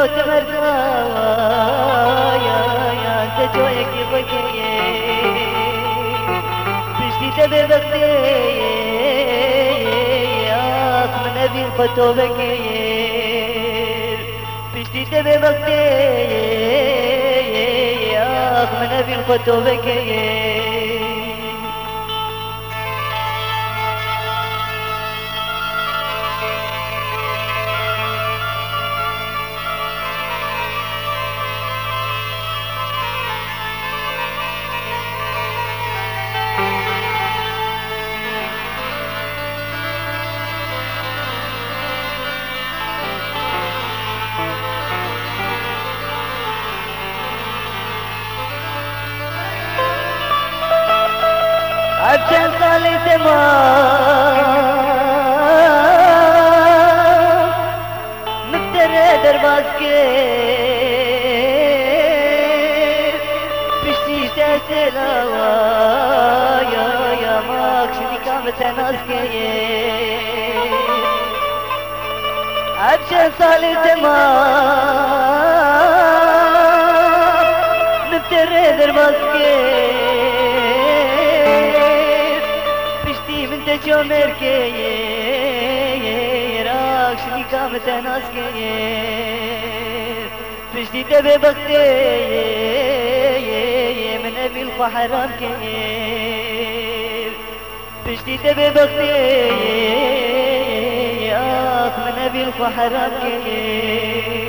توسر وتمرزا يا يا تجوي كيفك پشتی تبه وقتی آخ Açan salite ma Müftere derbaz ke Pişti işte selava Ya ya ma Şimdi kamete nazgeye Açan salite ma چمرکے راکشنی کام تناس کے پشتی تے بے بکتے من ابی الخحرام کے پشتی تے بے بکتے آخ من ابی الخحرام کے